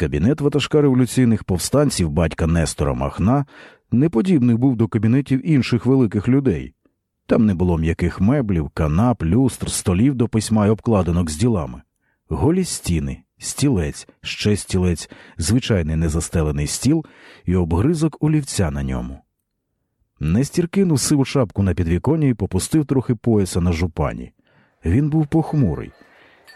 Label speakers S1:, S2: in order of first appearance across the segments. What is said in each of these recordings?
S1: Кабінет ватажка революційних повстанців батька Нестора Махна не подібний був до кабінетів інших великих людей. Там не було м'яких меблів, канап, люстр, столів до письма й обкладинок з ділами, голі стіни, стілець, ще стілець, звичайний незастелений стіл і обгризок олівця на ньому. Нестір кинув сиву шапку на підвіконня і попустив трохи пояса на жупані. Він був похмурий.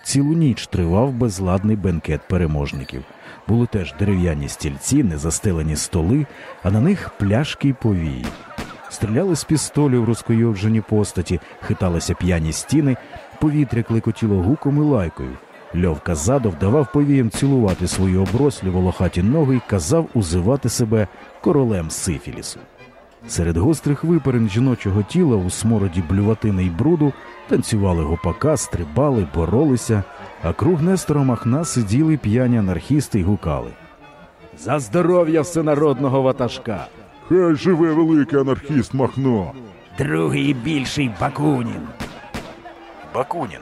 S1: Цілу ніч тривав безладний бенкет переможників. Були теж дерев'яні стільці, незастелені столи, а на них пляшки й повії. Стріляли з пістолів розкойовджені постаті, хиталися п'яні стіни, повітря клекотіло гуком і лайкою. Льовка задов давав повіям цілувати свої оброслі волохаті ноги й казав узивати себе королем Сифілісу. Серед гострих виперень жіночого тіла у смороді блюватини й бруду танцювали гопака, стрибали, боролися, а круг Нестора Махна сиділи п'яні анархісти й гукали. За здоров'я всенародного ватажка!
S2: Хай живе великий анархіст Махно.
S3: Другий більший Бакунін.
S1: Бакунін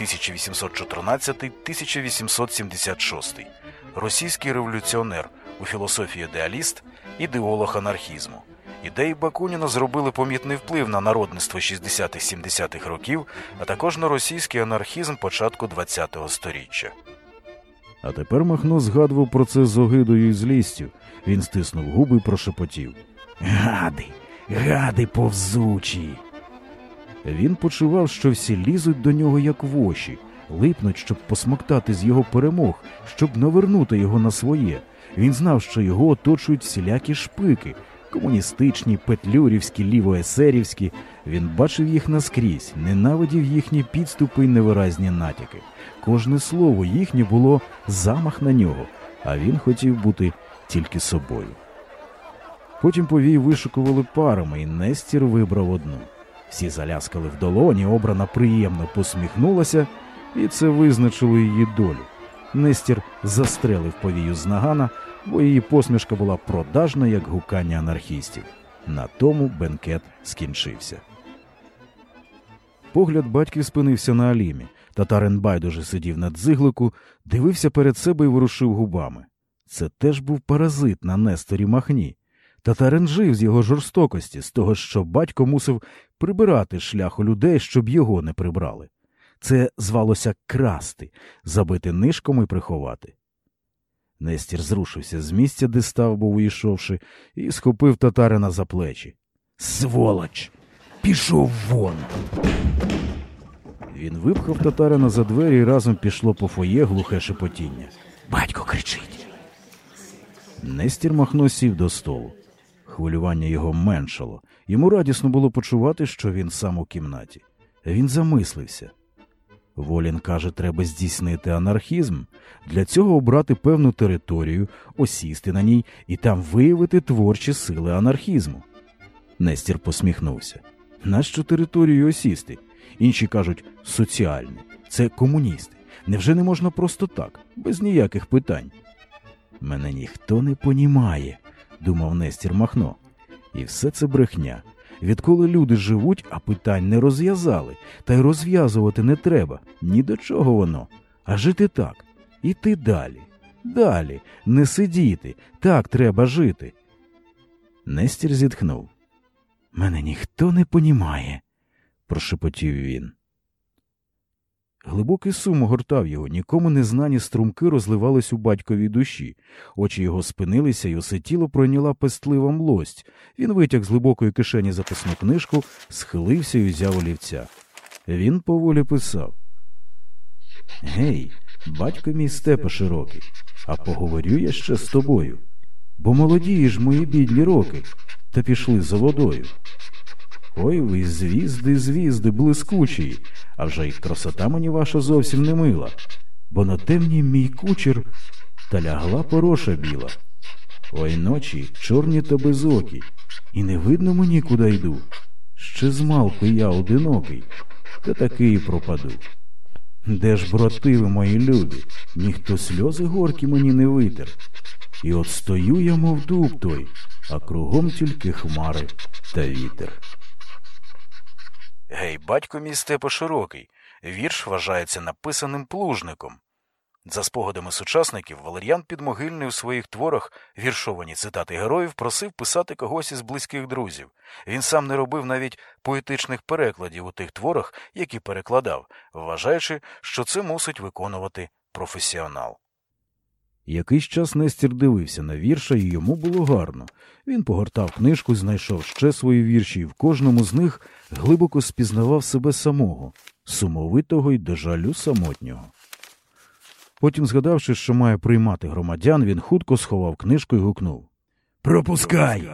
S1: 1814-1876. Російський революціонер, у філософії ідеаліст, ідеолог анархізму. Ідеї Бакуніна зробили помітний вплив на народництво 60-70-х років, а також на російський анархізм початку ХХ століття. А тепер Махно згадував про це з огидою і злістю. Він стиснув губи і прошепотів.
S3: Гади, гади повзучі.
S1: Він почував, що всі лізуть до нього як воші, липнуть, щоб посмоктати з його перемог, щоб навернути його на своє. Він знав, що його оточують всілякі шпики, комуністичні, петлюрівські, лівоесерівські. Він бачив їх наскрізь, ненавидів їхні підступи й невиразні натяки. Кожне слово їхнє було замах на нього, а він хотів бути тільки собою. Потім повій вишикували парами, і Нестір вибрав одну. Всі заляскали в долоні, обрана приємно посміхнулася, і це визначило її долю. Нестір застрелив повію з нагана, бо її посмішка була продажна, як гукання анархістів. На тому бенкет скінчився. Погляд батьків спинився на Алімі. Татарин байдуже сидів на дзиглику, дивився перед себе і ворушив губами. Це теж був паразит на Несторі Махні. Татарин жив з його жорстокості, з того, що батько мусив прибирати шлях у людей, щоб його не прибрали. Це звалося красти, забити нишком і приховати. Нестір зрушився з місця, де став, був уйшовши, і схопив татарина за плечі.
S3: Сволоч! Пішов вон.
S1: Він випхав татарина за двері і разом пішло по фоє глухе шепотіння.
S3: Батько кричить.
S1: Нестір Махно сів до столу. Хвилювання його меншало. Йому радісно було почувати, що він сам у кімнаті. Він замислився. Волін каже, треба здійснити анархізм, для цього обрати певну територію, осісти на ній і там виявити творчі сили анархізму. Нестір посміхнувся. Нащо територію осісти? Інші кажуть соціальні, це комуністи. Невже не можна просто так, без ніяких питань? Мене ніхто не понімає, думав Нестір Махно. І все це брехня. Відколи люди живуть, а питань не розв'язали, та й розв'язувати не треба ні до чого воно, а жити так, іти далі, далі, не сидіти, так треба жити. Нестір зітхнув. Мене ніхто не понімає, прошепотів він. Глибокий сум огортав його, нікому незнані струмки розливались у батьковій душі, очі його спинилися, і усе тіло пройняла пестлива млость. Він витяг з глибокої кишені записну книжку, схилився і взяв олівця. Він поволі писав Гей, батько мій степа широкий, а поговорю я ще з тобою. Бо молодієш мої бідні роки, та пішли за водою. Ой ви звізди, звізди, блискучі, а вже й красота мені ваша зовсім не мила, бо на темній мій кучер та лягла пороша біла. Ой ночі чорні та безокі, і не видно мені, куди йду. Ще змалку я одинокий, та таки і пропаду. Де ж, брати ви мої любі, ніхто сльози горкі мені не витер. І от стою я, мов дуб той, а кругом тільки хмари та вітер. Гей, батько мій степо широкий. Вірш вважається написаним плужником. За спогадами сучасників, Валер'ян Підмогильний у своїх творах віршовані цитати героїв просив писати когось із близьких друзів. Він сам не робив навіть поетичних перекладів у тих творах, які перекладав, вважаючи, що це мусить виконувати професіонал. Якийсь час Нестір дивився на вірша, і йому було гарно. Він погортав книжку, знайшов ще свої вірші, і в кожному з них глибоко спізнавав себе самого, сумовитого й до жалю самотнього. Потім, згадавши, що має приймати громадян, він хутко сховав книжку і гукнув
S3: Пропускай!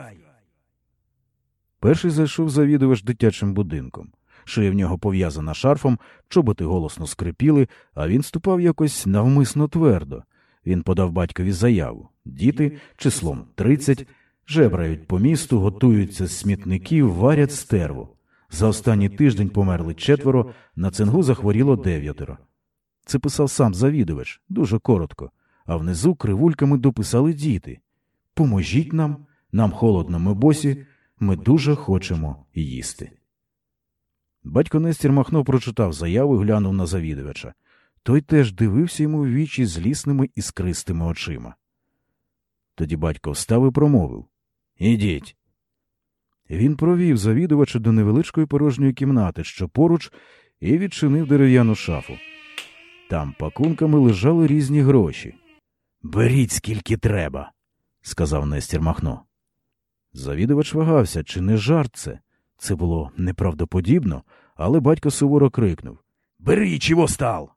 S1: Перший зайшов завідувач дитячим будинком. Шия в нього пов'язана шарфом, чоботи голосно скрипіли, а він ступав якось навмисно твердо. Він подав батькові заяву. Діти, числом тридцять, жебрають по місту, готуються з смітників, варять стерву. За останній тиждень померли четверо, на цингу захворіло дев'ятеро. Це писав сам завідувач, дуже коротко, а внизу кривульками дописали діти. Поможіть нам, нам холодно, ми босі, ми дуже хочемо їсти. Батько Нестір Махно прочитав заяву і глянув на завідувача. Той теж дивився йому в вічі злісними іскристими очима. Тоді батько встав і промовив Ідіть. Він провів завідувача до невеличкої порожньої кімнати, що поруч, і відчинив дерев'яну шафу. Там пакунками лежали різні гроші. Беріть скільки треба, сказав Нестір Махно. Завідувач вагався, чи не жарт це. Це було неправдоподібно, але батько суворо крикнув
S3: Бери, чого стал?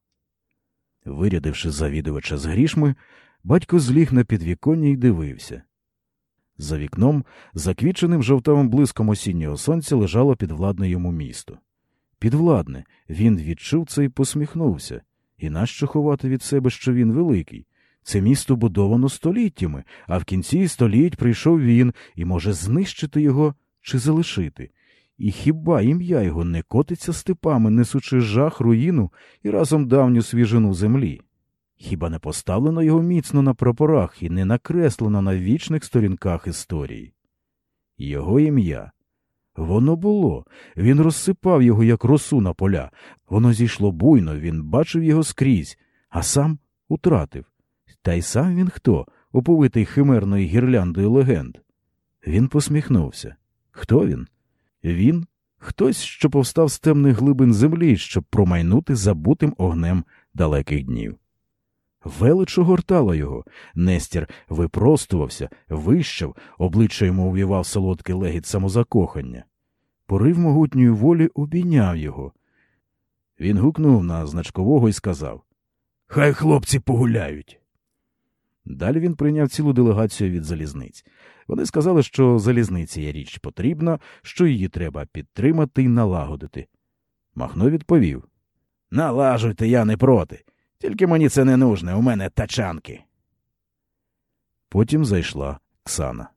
S1: Вирядивши завідувача з грішми, батько зліг на підвіконня і дивився. За вікном, заквіченим жовтавим блиском осіннього сонця, лежало підвладне йому місто. Підвладне, він відчув це і посміхнувся. І нащо ховати від себе, що він великий? Це місто будовано століттями, а в кінці століть прийшов він і може знищити його чи залишити. І хіба ім'я його не котиться степами, несучи жах, руїну і разом давню свіжину землі? Хіба не поставлено його міцно на прапорах і не накреслено на вічних сторінках історії? Його ім'я. Воно було, він розсипав його, як росу на поля. Воно зійшло буйно, він бачив його скрізь, а сам утратив. Та й сам він хто, оповитий химерною гірляндою легенд. Він посміхнувся. Хто він? Він хтось, що повстав з темних глибин землі, щоб промайнути забутим огнем далеких днів. Велич огортала його. Нестір випростувався, вищав, обличчя йому увівав солодкий легіт самозакохання. Порив могутньої волі обійняв його. Він гукнув на значкового і сказав
S3: Хай хлопці погуляють.
S1: Далі він прийняв цілу делегацію від залізниць. Вони сказали, що залізниці є річ потрібна, що її треба підтримати і налагодити. Махно відповів Налажуйте, я не проти. Тільки мені це не нужне, у мене тачанки. Потім зайшла Ксана.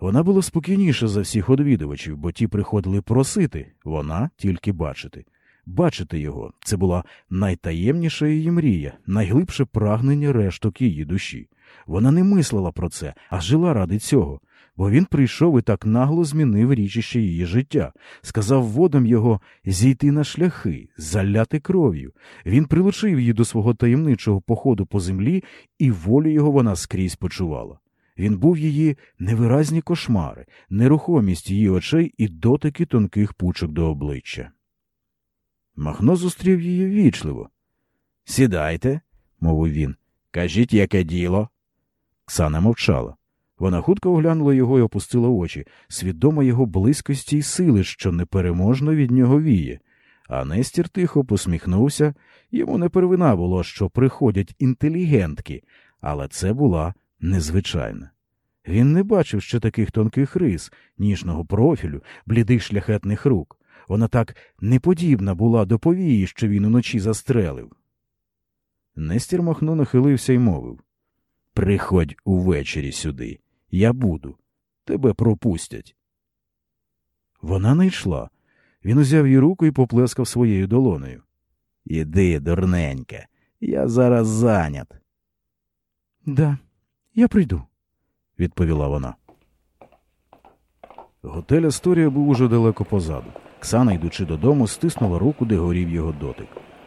S1: Вона була спокійніша за всіх одвідувачів, бо ті приходили просити, вона тільки бачити. Бачити його це була найтаємніша її мрія, найглибше прагнення решток її душі. Вона не мислила про це, а жила ради цього, бо він прийшов і так нагло змінив річище її життя, сказав водам його зійти на шляхи, заляти кров'ю. Він прилучив її до свого таємничого походу по землі, і волю його вона скрізь почувала. Він був її невиразні кошмари, нерухомість її очей і дотики тонких пучок до обличчя. Махно зустрів її вічливо. Сідайте, мовив він. Кажіть, яке діло. Ксана мовчала. Вона хутко оглянула його і опустила очі, свідома його близькості й сили, що непереможно від нього віє. А Нестір тихо посміхнувся. Йому не первина було, що приходять інтелігентки, але це була незвичайна. Він не бачив ще таких тонких рис, ніжного профілю, блідих шляхетних рук. Вона так неподібна була до повії, що він уночі застрелив. Нестір Махно нахилився й мовив Приходь увечері сюди. Я буду. Тебе пропустять. Вона не йшла. Він узяв її руку і поплескав своєю долонею. Іди, дурненька, я зараз зайнят. Да, я прийду, відповіла вона. Готель Асторія був уже далеко позаду. Ксана, йдучи додому, стиснула руку, де горів його дотик.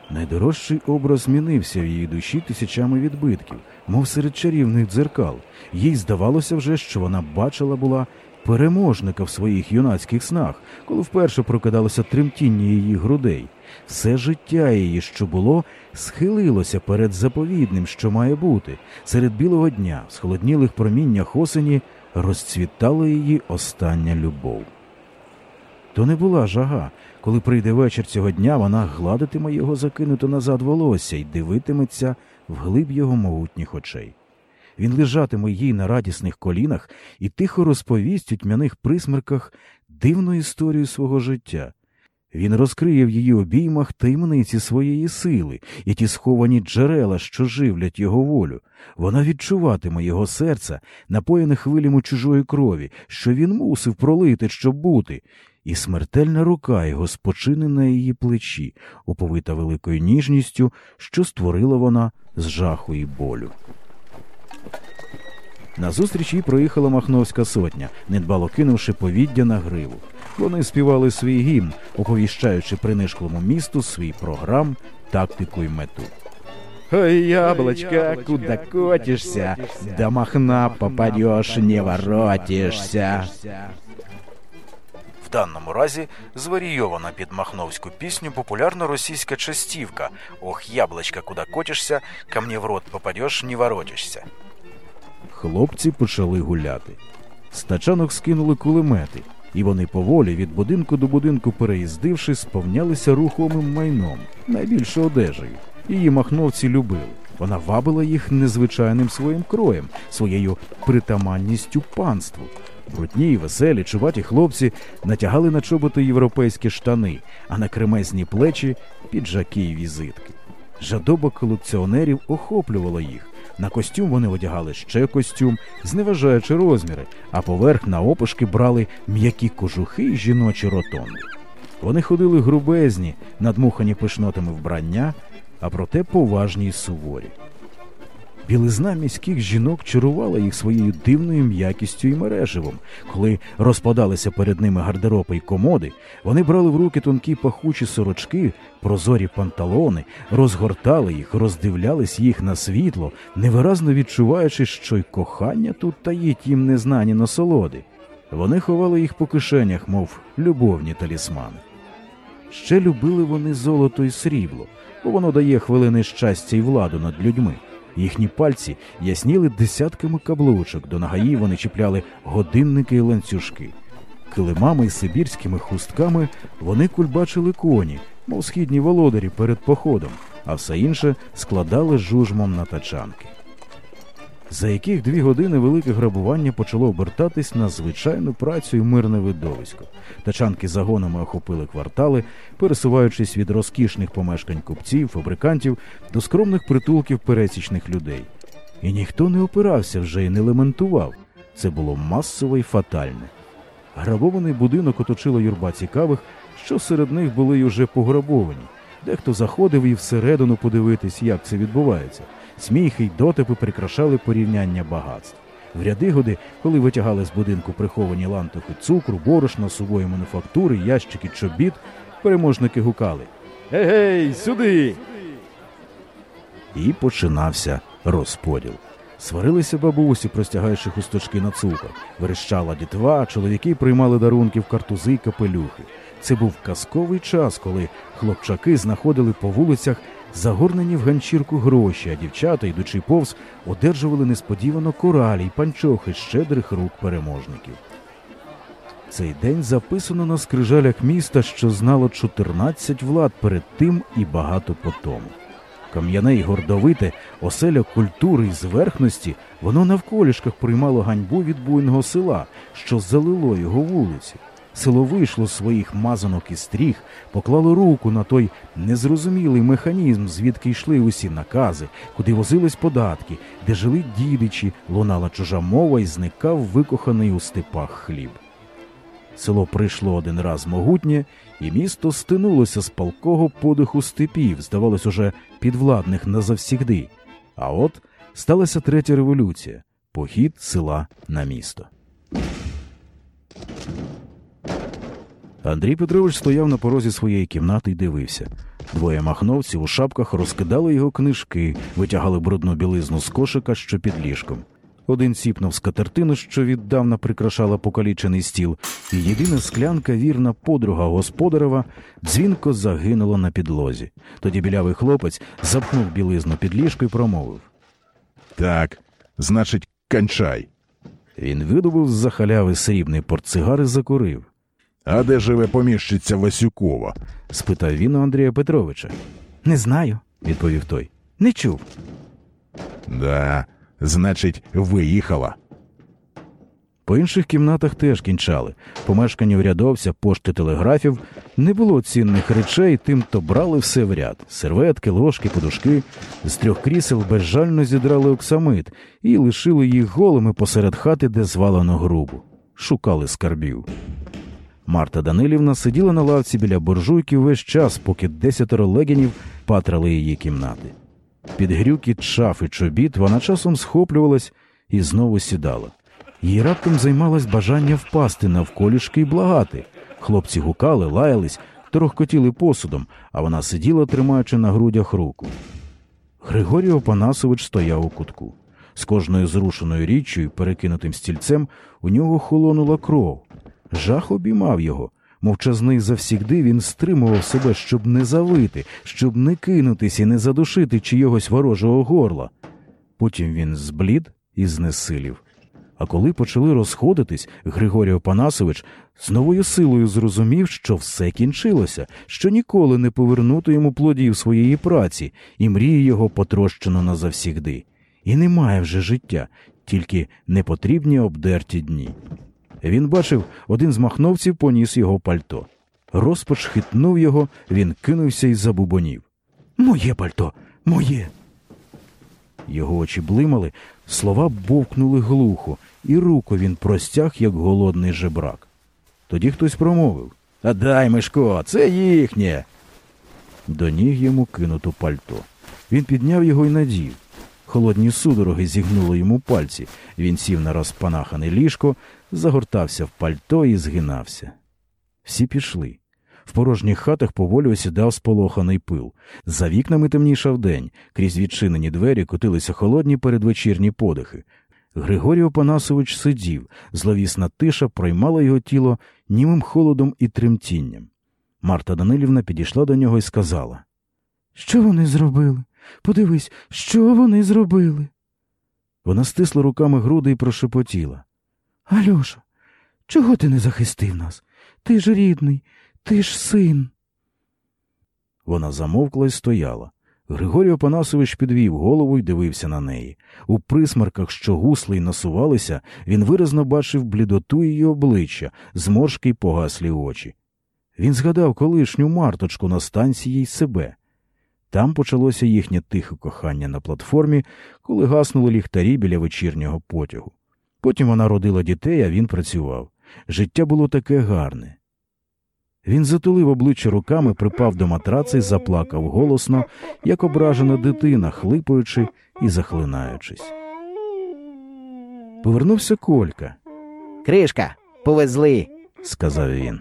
S1: Найдорожчий образ змінився в її душі тисячами відбитків, мов серед чарівних дзеркал. Їй здавалося вже, що вона бачила була переможника в своїх юнацьких снах, коли вперше прокидалося тремтіння її грудей. Все життя її, що було, схилилося перед заповідним, що має бути. Серед білого дня, в схолоднілих проміннях осені, розцвітала її остання любов. То не була жага. Коли прийде вечір цього дня, вона гладитиме його закинуто назад волосся і дивитиметься вглиб його могутніх очей. Він лежатиме їй на радісних колінах і тихо розповість у тьмяних присмерках дивну історію свого життя. Він розкриє в її обіймах таємниці своєї сили і ті сховані джерела, що живлять його волю. Вона відчуватиме його серце, напоєне хвилями чужої крові, що він мусив пролити, щоб бути, і смертельна рука його спочине на її плечі, оповита великою ніжністю, що створила вона з жаху і болю. Назустріч їй проїхала Махновська сотня, недбало кинувши повіддя на гриву. Вони співали свій гімн, оповіщаючи принишклому місту свій програм, тактику й мету.
S4: Ой, яблочко, куда котишься? До махна попадешь, не воротишься.
S1: Даному разі зварійована під махновську пісню популярна російська частівка «Ох, яблочко, куда котишся, ко мне в рот попадеш, не воротишся». Хлопці почали гуляти. З тачанок скинули кулемети, і вони поволі від будинку до будинку переїздивши, сповнялися рухомим майном, найбільше одежею. Її махновці любили. Вона вабила їх незвичайним своїм кроєм, своєю притаманністю панству. Брудні й веселі, чуваті хлопці натягали на чоботи європейські штани, а на кремезні плечі піджаки й візитки. Жадоба колекціонерів охоплювала їх. На костюм вони одягали ще костюм, зневажаючи розміри, а поверх на опушки брали м'які кожухи й жіночі ротонди. Вони ходили грубезні, надмухані пишнотами вбрання, а проте поважні й суворі. Білизна міських жінок чарувала їх своєю дивною м'якістю і мереживом. Коли розпадалися перед ними гардероби й комоди, вони брали в руки тонкі пахучі сорочки, прозорі панталони, розгортали їх, роздивлялись їх на світло, невиразно відчуваючи, що й кохання тут таїть їм незнані насолоди. Вони ховали їх по кишенях, мов любовні талісмани. Ще любили вони золото й срібло, бо воно дає хвилини щастя й владу над людьми. Їхні пальці ясніли десятками каблучок, до нагаї вони чіпляли годинники і ланцюжки. Килимами й сибірськими хустками вони кульбачили коні, мов східні володарі перед походом, а все інше складали жужмом на тачанки. За яких дві години велике грабування почало обертатись на звичайну працю і мирне видовисько. Тачанки загонами охопили квартали, пересуваючись від розкішних помешкань купців, фабрикантів до скромних притулків пересічних людей. І ніхто не опирався вже і не лементував. Це було масове й фатальне. Грабований будинок оточила юрба цікавих, що серед них були й уже пограбовані. Дехто заходив і всередину подивитись, як це відбувається. Сміхи й дотипи прикрашали порівняння багатств. В ряди годи, коли витягали з будинку приховані лантухи цукру, борошна, сувої мануфактури, ящики чобіт, переможники гукали
S4: Ей, сюди!
S1: І починався розподіл. Сварилися бабусі, простягаючи хусточки на цукор. Верещала дітва, чоловіки приймали дарунки в картузи й капелюхи. Це був казковий час, коли хлопчаки знаходили по вулицях загорнені в ганчірку гроші, а дівчата, йдучи повз, одержували несподівано коралі й панчохи щедрих рук переможників. Цей день записано на скрижалях міста, що знало 14 влад перед тим і багато по тому. Кам'яне й гордовите, оселя культури й зверхності, воно навколішках приймало ганьбу від буйного села, що залило його вулиці. Село вийшло з своїх мазанок і стріх, поклало руку на той незрозумілий механізм, звідки йшли усі накази, куди возились податки, де жили дідичі, лунала чужа мова і зникав викоханий у степах хліб. Село прийшло один раз могутнє, і місто стинулося з палкого подиху степів, здавалось, уже підвладних назавсігди. А от сталася третя революція похід села на місто. Андрій Петрович стояв на порозі своєї кімнати і дивився. Двоє махновців у шапках розкидали його книжки, витягали брудну білизну з кошика, що під ліжком. Один сіпнув скатертину, що віддавна прикрашала покалічений стіл, і єдина склянка, вірна подруга господарева, дзвінко загинула на підлозі. Тоді білявий хлопець запхнув білизну під ліжко і промовив.
S2: Так, значить, кончай.
S1: Він видобув з-за халяви срібний портсигар і закурив.
S2: А де живе поміщиця Васюкова?
S1: спитав він у Андрія Петровича. Не знаю, відповів той. Не чув.
S2: Да, значить, виїхала.
S1: По інших кімнатах теж кінчали. Помешкання урядовця, пошти телеграфів не було цінних речей, тим то брали все в ряд: серветки, ложки, подушки. З трьох крісел безжально зідрали оксамит і лишили їх голими посеред хати, де звалено грубу. Шукали скарбів. Марта Данилівна сиділа на лавці біля буржуйки весь час, поки десятеро легінів патрали її кімнати. Під грюкіт шаф і чобіт вона часом схоплювалась і знову сідала. Їй раптом займалось бажання впасти навколішки й благати. Хлопці гукали, лаялись, торохкотіли посудом, а вона сиділа, тримаючи на грудях руку. Григорій Опанасович стояв у кутку. З кожною зрушеною річчю і перекинутим стільцем у нього холонула кров. Жах обіймав його. Мовчазний завсігди він стримував себе, щоб не завити, щоб не кинутись і не задушити чийогось ворожого горла. Потім він зблід і знесилів. А коли почали розходитись, Григорій Опанасович з новою силою зрозумів, що все кінчилося, що ніколи не повернути йому плодів своєї праці, і мрії його потрощено назавсігди. І немає вже життя, тільки непотрібні обдерті дні. Він бачив, один з махновців поніс його пальто. Розпач хитнув його, він кинувся і забубонів. Моє пальто, моє. Його очі блимали, слова бовкнули глухо, і руку він простяг, як голодний жебрак. Тоді хтось промовив А дай, Мишко, це їхнє. До ніг йому кинуто пальто. Він підняв його і надів. Холодні судороги зігнули йому пальці. Він сів на розпанахане ліжко, загортався в пальто і згинався. Всі пішли. В порожніх хатах поволі осідав сполоханий пил. За вікнами темнішав день, крізь відчинені двері котилися холодні передвечірні подихи. Григорій Опанасович сидів, зловісна тиша проймала його тіло німим холодом і тремтінням. Марта Данилівна підійшла до нього і сказала Що вони зробили? Подивись, що вони зробили. Вона стисла руками груди і прошепотіла. Альоша, чого ти не захистив нас? Ти ж рідний, ти ж син. Вона замовкла і стояла. Григорій Опанасович підвів голову і дивився на неї. У присмарках, що гусли й насувалися, він виразно бачив блідоту її обличчя, зморшки й погаслі очі. Він згадав колишню марточку на станції й себе. Там почалося їхнє тихе кохання на платформі, коли гаснули ліхтарі біля вечірнього потягу. Потім вона родила дітей, а він працював. Життя було таке гарне. Він затулив обличчя руками, припав до матраца і заплакав голосно, як ображена дитина, хлипаючи і захлинаючись. Повернувся Колька,
S4: Кришка, повезли.
S1: сказав він.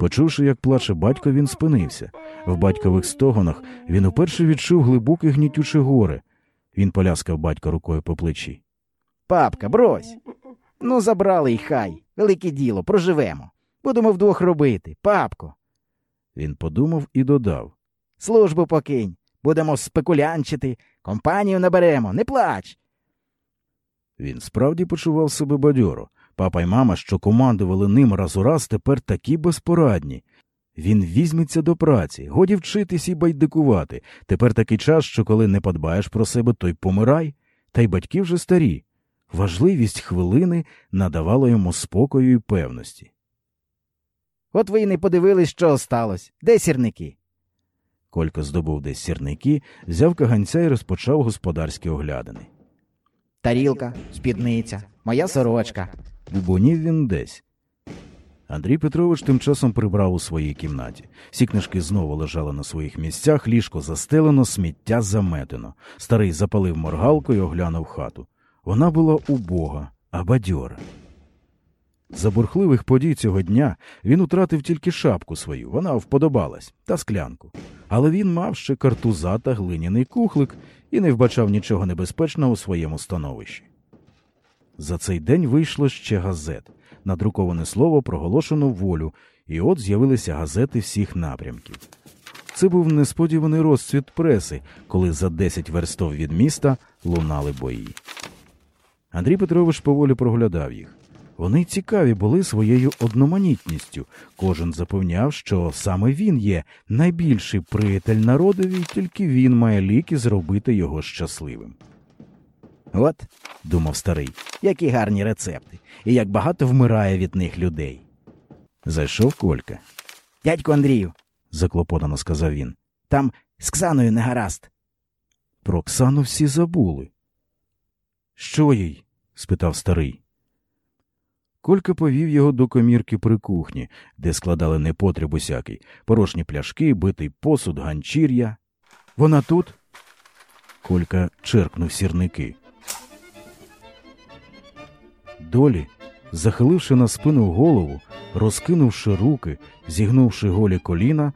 S1: Почувши, як плаче батько, він спинився. В батькових стогонах він уперше відчув глибоке гнітюче горе. Він поляскав батька рукою по плечі.
S4: Папка, брось. Ну, забрали й хай. Велике діло, проживемо. Будемо вдвох робити. Папко.
S1: Він подумав і додав.
S4: Службу покинь. Будемо спекулянчити, компанію наберемо, не плач.
S1: Він справді почував себе бадьоро. Папа й мама, що командували ним раз у раз, тепер такі безпорадні. Він візьметься до праці, годі вчитись і байдикувати. Тепер такий час, що коли не подбаєш про себе, то й помирай. Та й батьки вже старі. Важливість хвилини надавала йому спокою і певності.
S4: От ви й не подивились, що осталось. Де сірники?
S1: Колька здобув десь сірники, взяв каганця і розпочав господарські оглядини.
S4: Тарілка, спідниця, моя сорочка.
S1: Бубонів він десь. Андрій Петрович тим часом прибрав у своїй кімнаті. Всі книжки знову лежали на своїх місцях, ліжко застелено, сміття заметено. Старий запалив моргалку і оглянув хату. Вона була убога, а бадьора. За бурхливих подій цього дня він утратив тільки шапку свою, вона вподобалась, та склянку. Але він мав ще картуза та глиняний кухлик і не вбачав нічого небезпечного у своєму становищі. За цей день вийшло ще газет. Надруковане слово проголошено волю, і от з'явилися газети всіх напрямків. Це був несподіваний розцвіт преси, коли за 10 верстов від міста лунали бої. Андрій Петрович поволі проглядав їх. Вони цікаві були своєю одноманітністю. Кожен запевняв, що саме він є найбільший приятель народові, і тільки він має ліки зробити його щасливим.
S4: От, думав старий, які гарні рецепти, і як багато вмирає від них людей.
S1: Зайшов Колька,
S4: Дядько Андрію,
S1: заклопотано сказав він.
S4: там з Ксаною не гаразд.
S1: Про Оксану всі забули. Що їй? Спитав старий. Колька повів його до комірки при кухні, де складали непотріб усякий порожні пляшки, битий посуд, ганчір'я. Вона тут? Колька черкнув сірники. Долі, захиливши на спину голову, розкинувши руки, зігнувши голі коліна,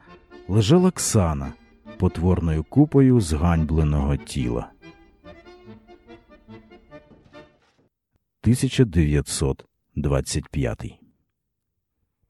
S1: лежала Ксана потворною купою зганьбленого тіла. 1925